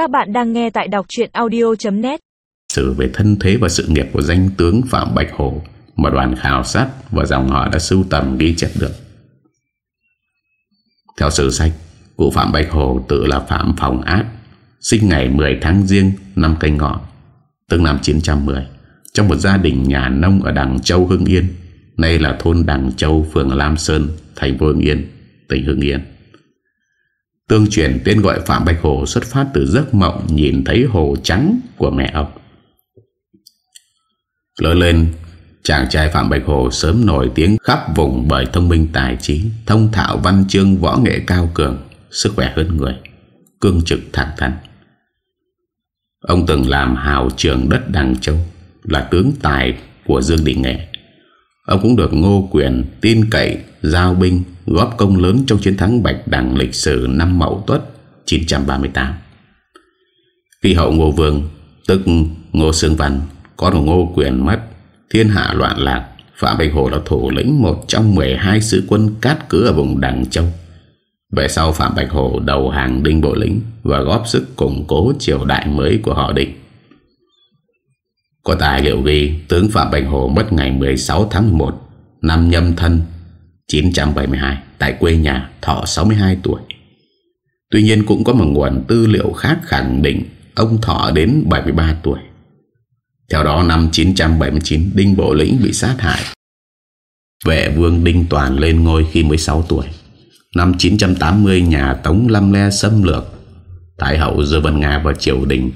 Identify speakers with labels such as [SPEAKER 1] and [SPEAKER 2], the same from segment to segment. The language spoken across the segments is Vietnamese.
[SPEAKER 1] Các bạn đang nghe tại đọc chuyện audio.net
[SPEAKER 2] Sự về thân thế và sự nghiệp của danh tướng Phạm Bạch Hồ mà đoàn khảo sát và dòng họ đã sưu tầm ghi chép được. Theo sử sách, cụ Phạm Bạch Hồ tự là Phạm Phòng Át, sinh ngày 10 tháng riêng năm canh ngọ, tức năm 910, trong một gia đình nhà nông ở Đằng Châu Hưng Yên, nay là thôn Đằng Châu, phường Lam Sơn, thành phố Hưng Yên, tỉnh Hưng Yên. Tương truyền tên gọi Phạm Bạch Hồ xuất phát từ giấc mộng nhìn thấy hồ trắng của mẹ ông. Lớn lên, chàng trai Phạm Bạch Hồ sớm nổi tiếng khắp vùng bởi thông minh tài trí, thông thạo văn chương võ nghệ cao cường, sức khỏe hơn người, cương trực thẳng thắn. Ông từng làm hào trưởng đất Đằng Châu, là tướng tài của Dương Đình Nghệ. Ông cũng được ngô quyền tin cậy, giao binh, góp công lớn trong chiến thắng Bạch Đằng lịch sử năm Mậu Tuất 938. Khi hậu Ngô Vương, tức Ngô Sương Văn, có được Ngô Quyền mất, thiên hạ loạn lạc, Phạm Bạch Hồ là thủ lĩnh một trong 12 sứ quân cát cứ ở vùng Đằng Châu. Về sau Phạm Bạch Hồ đầu hàng đinh bộ lĩnh và góp sức củng cố triều đại mới của họ định. Có tài liệu ghi tướng Phạm Bạch Hồ mất ngày 16 tháng 1 năm nhâm thân 972 tại quê nhà thọ 62 tuổi. Tuy nhiên cũng có một nguồn tư liệu khác khẳng định ông thọ đến 73 tuổi. Theo đó, năm 979 Đinh Bộ Lĩnh bị sát hại. Vệ vương Đinh Toàn lên ngôi khi 16 tuổi. Năm 980 nhà Tống Lâm Le xâm lược. Thái hậu Dư Vân Nga và triều đình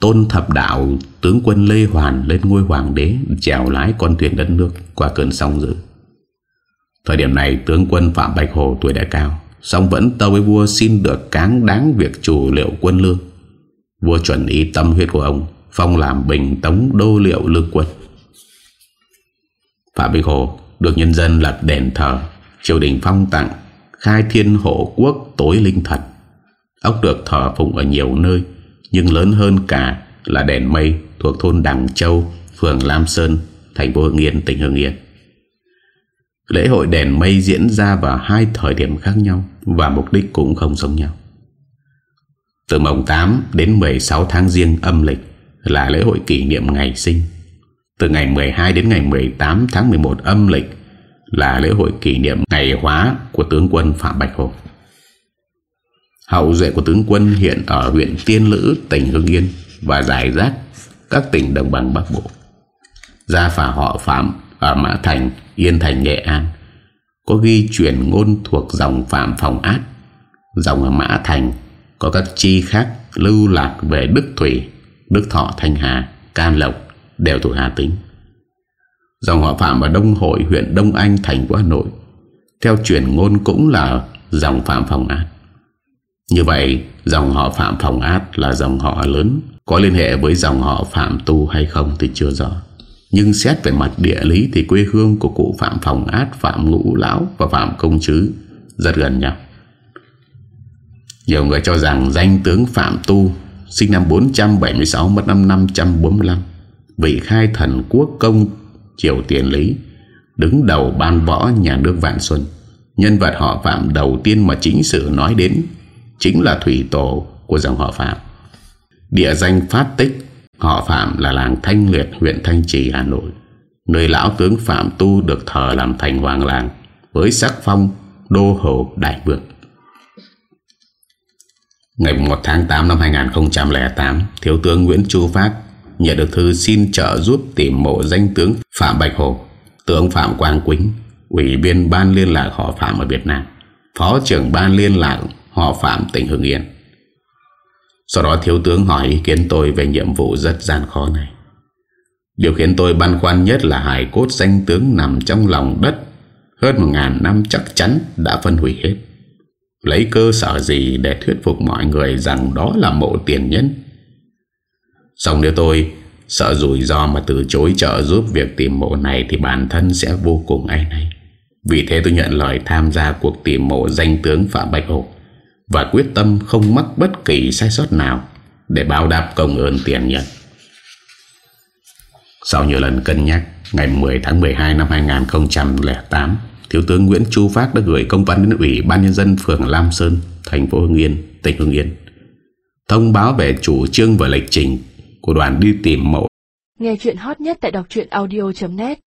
[SPEAKER 2] Tôn thập đạo, tướng quân Lê Hoàn lên ngôi hoàng đế, chèo lái con thuyền đất nước qua cơn sông dữ. Thời điểm này tướng quân Phạm Bạch Hồ tuổi đã cao song vẫn tâu với vua xin được cáng đáng việc chủ liệu quân lương. Vua chuẩn ý tâm huyết của ông Phong làm bình tống đô liệu lương quân. Phạm Bạch Hồ được nhân dân lập đền thờ Triều đình phong tặng Khai thiên hộ quốc tối linh thật ốc được thờ phụng ở nhiều nơi Nhưng lớn hơn cả là đèn mây Thuộc thôn Đằng Châu Phường Lam Sơn Thành phố Hưng Yên, tỉnh Hưng Yên. Lễ hội đèn mây diễn ra vào hai thời điểm khác nhau và mục đích cũng không giống nhau. Từ mồng 8 đến 16 tháng riêng âm lịch là lễ hội kỷ niệm ngày sinh. Từ ngày 12 đến ngày 18 tháng 11 âm lịch là lễ hội kỷ niệm ngày hóa của tướng quân Phạm Bạch Hồ. Hậu duệ của tướng quân hiện ở huyện Tiên Lữ, tỉnh Hưng Yên và giải rác các tỉnh đồng bằng Bắc Bộ. Gia phả họ Phạm ở Mã Thành, Yên Thành, Nghệ An có ghi chuyển ngôn thuộc dòng Phạm Phòng Át. Dòng ở Mã Thành có các chi khác lưu lạc về Đức Thủy, Đức Thọ, Thanh Hà, Can Lộc đều thuộc Hà Tĩnh. Dòng họ Phạm ở Đông Hội, huyện Đông Anh, thành phố Hà Nội theo chuyển ngôn cũng là dòng Phạm Phòng Át. Như vậy, dòng họ Phạm Phòng Át là dòng họ lớn, có liên hệ với dòng họ Phạm Tu hay không thì chưa rõ. Nhưng xét về mặt địa lý thì quê hương của cụ Phạm Phòng Át, Phạm Ngũ Lão và Phạm Công Chứ rất gần nhau. Nhiều người cho rằng danh tướng Phạm Tu sinh năm 476 mất năm 545 vị khai thần quốc công triều tiền lý đứng đầu ban võ nhà nước Vạn Xuân. Nhân vật họ Phạm đầu tiên mà chính sử nói đến chính là thủy tổ của dòng họ Phạm. Địa danh phát tích Họ Phạm là làng Thanh Liệt, huyện Thanh Trì, Hà Nội. Nơi lão tướng Phạm Tu được thờ làm thành hoàng làng Với sắc phong đô hồ đại vượng. Ngày 1 tháng 8 năm 2008 Thiếu tướng Nguyễn Chu Phát Nhận được thư xin trợ giúp tìm mộ danh tướng Phạm Bạch Hồ, Tướng Phạm Quang Quýnh, Ủy viên ban liên lạc họ Phạm ở Việt Nam, Phó trưởng ban liên lạc họ Phạm tỉnh Hưng Yên sau đó thiếu tướng hỏi ý kiến tôi về nhiệm vụ rất gian khó này. Điều khiến tôi băn khoăn nhất là hải cốt danh tướng nằm trong lòng đất hơn một ngàn năm chắc chắn đã phân hủy hết. Lấy cơ sở gì để thuyết phục mọi người rằng đó là mộ tiền nhân? Xong nếu tôi sợ rủi ro mà từ chối trợ giúp việc tìm mộ này thì bản thân sẽ vô cùng ai này. Vì thế tôi nhận lời tham gia cuộc tìm mộ danh tướng Phạm Bạch Hồ và quyết tâm không mắc bất kỳ sai sót nào để báo đáp công ơn tiền nhân. Sau nhiều lần cân nhắc, ngày 10 tháng 12 năm 2008, Thiếu tướng Nguyễn Chu Phát đã gửi công văn đến Ủy ban Nhân dân phường Lam Sơn, thành phố Hưng Yên, tỉnh Hưng Yên. thông báo về chủ trương và lịch trình của đoàn đi tìm mộ.
[SPEAKER 3] Nghe chuyện hot nhất tại đọc audio.net